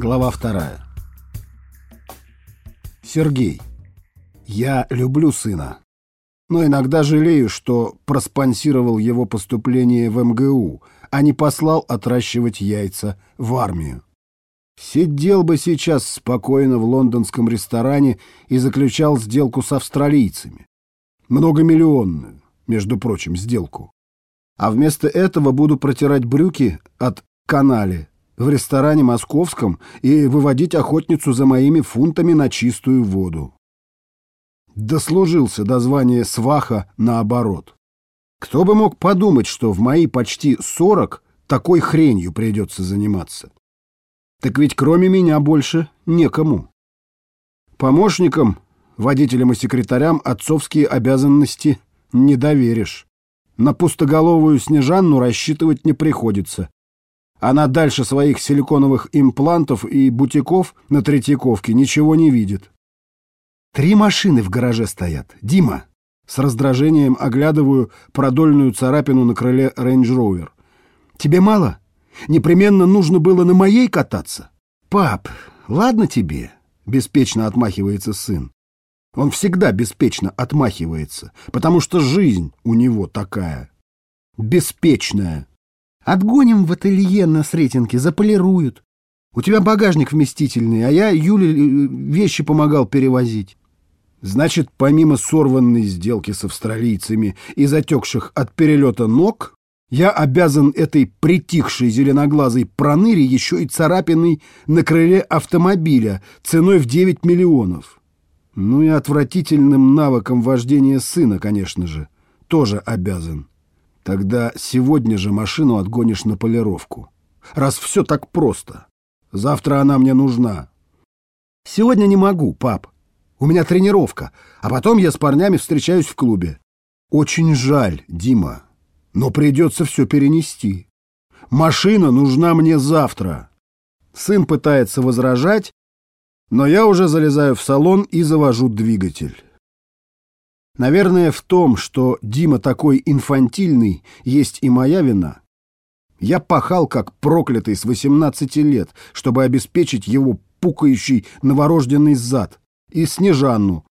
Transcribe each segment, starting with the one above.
Глава вторая. Сергей. Я люблю сына, но иногда жалею, что проспонсировал его поступление в МГУ, а не послал отращивать яйца в армию. Сидел бы сейчас спокойно в лондонском ресторане и заключал сделку с австралийцами. Многомиллионную, между прочим, сделку. А вместо этого буду протирать брюки от канале в ресторане московском и выводить охотницу за моими фунтами на чистую воду. Дослужился до звания сваха наоборот. Кто бы мог подумать, что в мои почти сорок такой хренью придется заниматься. Так ведь кроме меня больше некому. Помощникам, водителям и секретарям отцовские обязанности не доверишь. На пустоголовую Снежанну рассчитывать не приходится. Она дальше своих силиконовых имплантов и бутиков на Третьяковке ничего не видит. Три машины в гараже стоят. Дима. С раздражением оглядываю продольную царапину на крыле Rover. Тебе мало? Непременно нужно было на моей кататься? Пап, ладно тебе, беспечно отмахивается сын. Он всегда беспечно отмахивается, потому что жизнь у него такая. Беспечная. Отгоним в ателье на Сретенке, заполируют. У тебя багажник вместительный, а я Юле э, вещи помогал перевозить. Значит, помимо сорванной сделки с австралийцами и затекших от перелета ног, я обязан этой притихшей зеленоглазой проныре еще и царапиной на крыле автомобиля ценой в 9 миллионов. Ну и отвратительным навыком вождения сына, конечно же, тоже обязан. Тогда сегодня же машину отгонишь на полировку. Раз все так просто. Завтра она мне нужна. Сегодня не могу, пап. У меня тренировка, а потом я с парнями встречаюсь в клубе. Очень жаль, Дима, но придется все перенести. Машина нужна мне завтра. Сын пытается возражать, но я уже залезаю в салон и завожу двигатель. Наверное, в том, что Дима такой инфантильный, есть и моя вина. Я пахал как проклятый с 18 лет, чтобы обеспечить его пукающий новорожденный зад и Снежанну.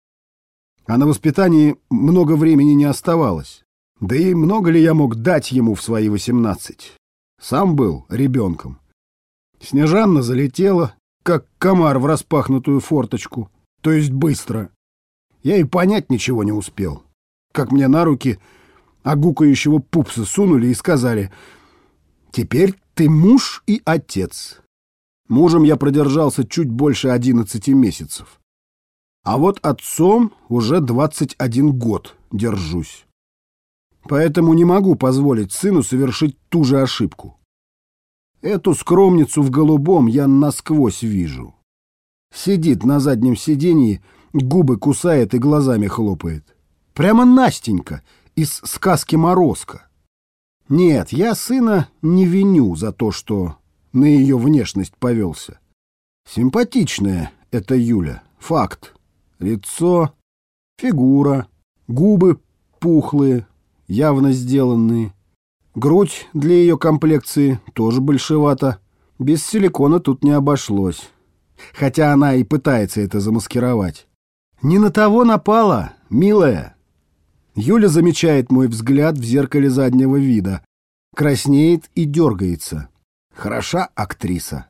А на воспитании много времени не оставалось. Да и много ли я мог дать ему в свои 18? Сам был ребенком. Снежанна залетела, как комар в распахнутую форточку, то есть быстро. Я и понять ничего не успел. Как мне на руки огукающего пупса сунули и сказали «Теперь ты муж и отец». Мужем я продержался чуть больше одиннадцати месяцев. А вот отцом уже двадцать один год держусь. Поэтому не могу позволить сыну совершить ту же ошибку. Эту скромницу в голубом я насквозь вижу. Сидит на заднем сиденье губы кусает и глазами хлопает. Прямо Настенька из сказки «Морозко». Нет, я сына не виню за то, что на ее внешность повелся. Симпатичная это Юля, факт. Лицо, фигура, губы пухлые, явно сделанные. Грудь для ее комплекции тоже большевата. Без силикона тут не обошлось. Хотя она и пытается это замаскировать. «Не на того напала, милая!» Юля замечает мой взгляд в зеркале заднего вида, краснеет и дергается. Хороша актриса.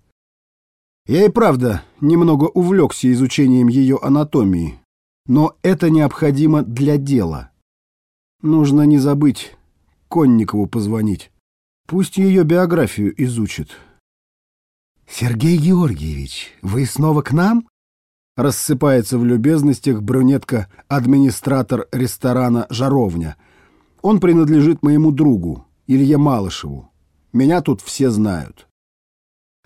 Я и правда немного увлекся изучением ее анатомии, но это необходимо для дела. Нужно не забыть Конникову позвонить. Пусть ее биографию изучит. «Сергей Георгиевич, вы снова к нам?» Рассыпается в любезностях брюнетка-администратор ресторана «Жаровня». Он принадлежит моему другу, Илье Малышеву. Меня тут все знают.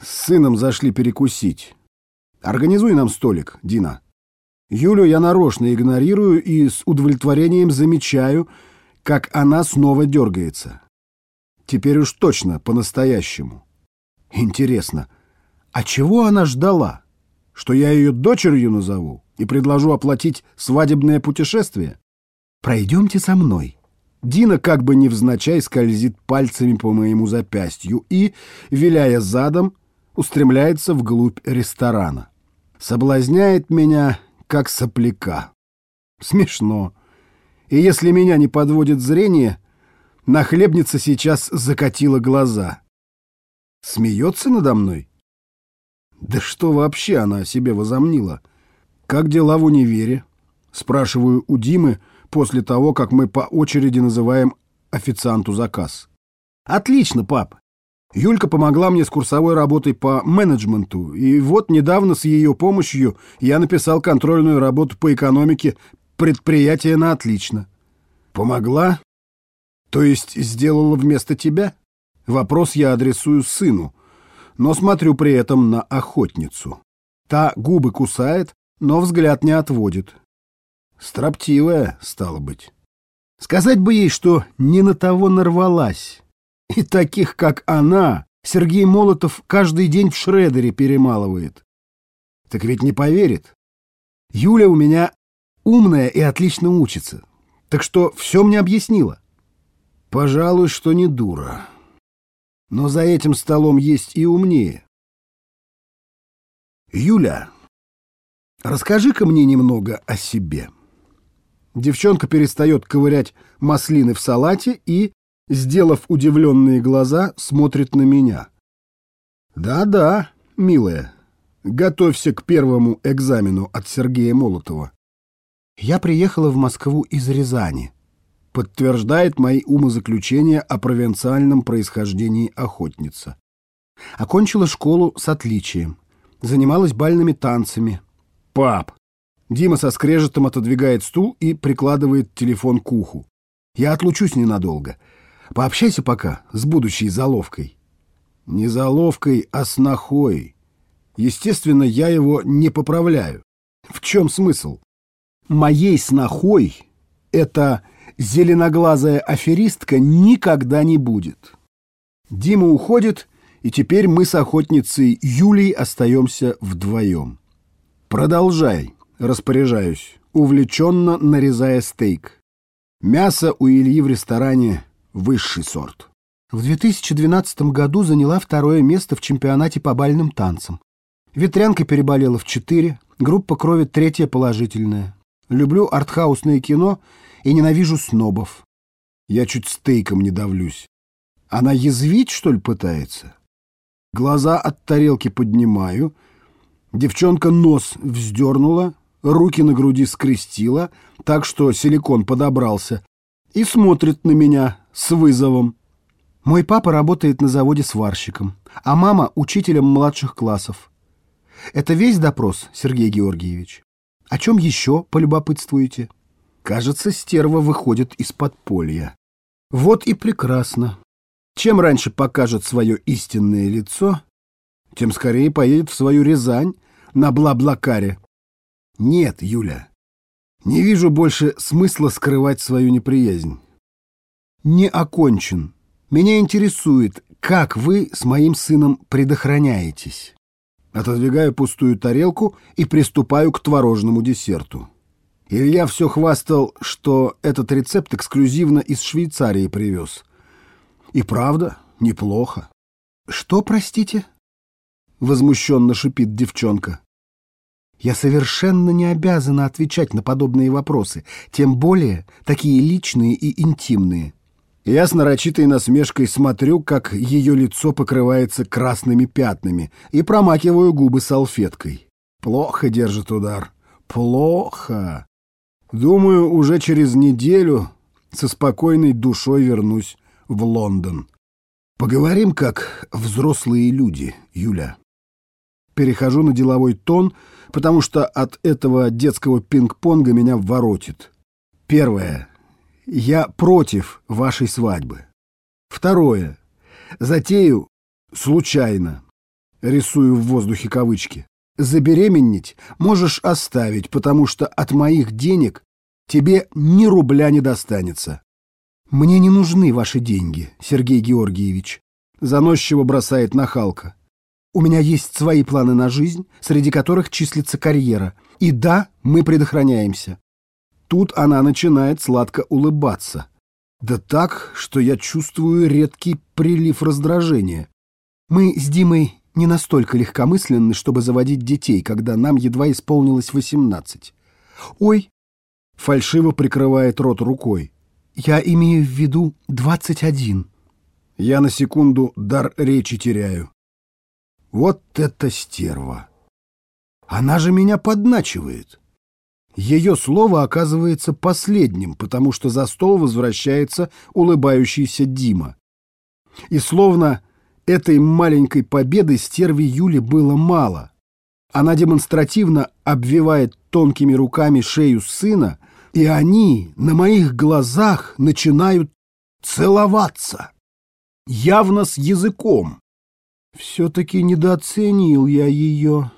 С сыном зашли перекусить. Организуй нам столик, Дина. Юлю я нарочно игнорирую и с удовлетворением замечаю, как она снова дергается. Теперь уж точно по-настоящему. Интересно, а чего она ждала? Что я ее дочерью назову и предложу оплатить свадебное путешествие? Пройдемте со мной. Дина как бы невзначай скользит пальцами по моему запястью и, виляя задом, устремляется вглубь ресторана. Соблазняет меня, как сопляка. Смешно. И если меня не подводит зрение, нахлебница сейчас закатила глаза. Смеется надо мной? Да что вообще она о себе возомнила? Как дела в универе? Спрашиваю у Димы после того, как мы по очереди называем официанту заказ. Отлично, пап. Юлька помогла мне с курсовой работой по менеджменту, и вот недавно с ее помощью я написал контрольную работу по экономике предприятия на отлично. Помогла? То есть сделала вместо тебя? Вопрос я адресую сыну, но смотрю при этом на охотницу. Та губы кусает, но взгляд не отводит. Строптивая, стало быть. Сказать бы ей, что не на того нарвалась. И таких, как она, Сергей Молотов каждый день в шредере перемалывает. Так ведь не поверит. Юля у меня умная и отлично учится. Так что все мне объяснила. Пожалуй, что не дура. Но за этим столом есть и умнее. Юля, расскажи-ка мне немного о себе. Девчонка перестает ковырять маслины в салате и, сделав удивленные глаза, смотрит на меня. Да-да, милая, готовься к первому экзамену от Сергея Молотова. Я приехала в Москву из Рязани подтверждает мои умозаключения о провинциальном происхождении охотница. Окончила школу с отличием. Занималась бальными танцами. Пап! Дима со скрежетом отодвигает стул и прикладывает телефон к уху. Я отлучусь ненадолго. Пообщайся пока с будущей заловкой. Не заловкой, а снохой. Естественно, я его не поправляю. В чем смысл? Моей снохой это зеленоглазая аферистка никогда не будет. Дима уходит, и теперь мы с охотницей Юлей остаемся вдвоем. Продолжай, распоряжаюсь, увлеченно нарезая стейк. Мясо у Ильи в ресторане высший сорт. В 2012 году заняла второе место в чемпионате по бальным танцам. Ветрянка переболела в четыре, группа крови третья положительная. Люблю артхаусное кино и ненавижу снобов. Я чуть стейком не давлюсь. Она язвить, что ли, пытается? Глаза от тарелки поднимаю. Девчонка нос вздернула, руки на груди скрестила, так что силикон подобрался, и смотрит на меня с вызовом. Мой папа работает на заводе сварщиком, а мама — учителем младших классов. Это весь допрос, Сергей Георгиевич? О чем еще полюбопытствуете? Кажется, стерва выходит из подполья. Вот и прекрасно. Чем раньше покажет свое истинное лицо, тем скорее поедет в свою Рязань на Бла-Блакаре. Нет, Юля, не вижу больше смысла скрывать свою неприязнь. Не окончен. Меня интересует, как вы с моим сыном предохраняетесь. Отодвигаю пустую тарелку и приступаю к творожному десерту. Илья все хвастал, что этот рецепт эксклюзивно из Швейцарии привез. И правда, неплохо. «Что, простите?» — возмущенно шипит девчонка. «Я совершенно не обязана отвечать на подобные вопросы, тем более такие личные и интимные». Я с нарочитой насмешкой смотрю, как ее лицо покрывается красными пятнами, и промакиваю губы салфеткой. Плохо держит удар. Плохо. Думаю, уже через неделю со спокойной душой вернусь в Лондон. Поговорим как взрослые люди, Юля. Перехожу на деловой тон, потому что от этого детского пинг-понга меня воротит. Первое. Я против вашей свадьбы. Второе. Затею случайно. Рисую в воздухе кавычки. Забеременеть можешь оставить, потому что от моих денег тебе ни рубля не достанется. Мне не нужны ваши деньги, Сергей Георгиевич. Заносчиво бросает нахалка. У меня есть свои планы на жизнь, среди которых числится карьера. И да, мы предохраняемся. Тут она начинает сладко улыбаться. Да так, что я чувствую редкий прилив раздражения. Мы с Димой не настолько легкомысленны, чтобы заводить детей, когда нам едва исполнилось восемнадцать. Ой, фальшиво прикрывает рот рукой. Я имею в виду двадцать один. Я на секунду дар речи теряю. Вот это стерва! Она же меня подначивает. Ее слово оказывается последним, потому что за стол возвращается улыбающийся Дима. И словно этой маленькой победы стерви Юли было мало. Она демонстративно обвивает тонкими руками шею сына, и они на моих глазах начинают целоваться. Явно с языком. Все-таки недооценил я ее.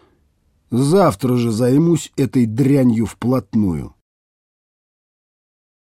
Завтра же займусь этой дрянью вплотную.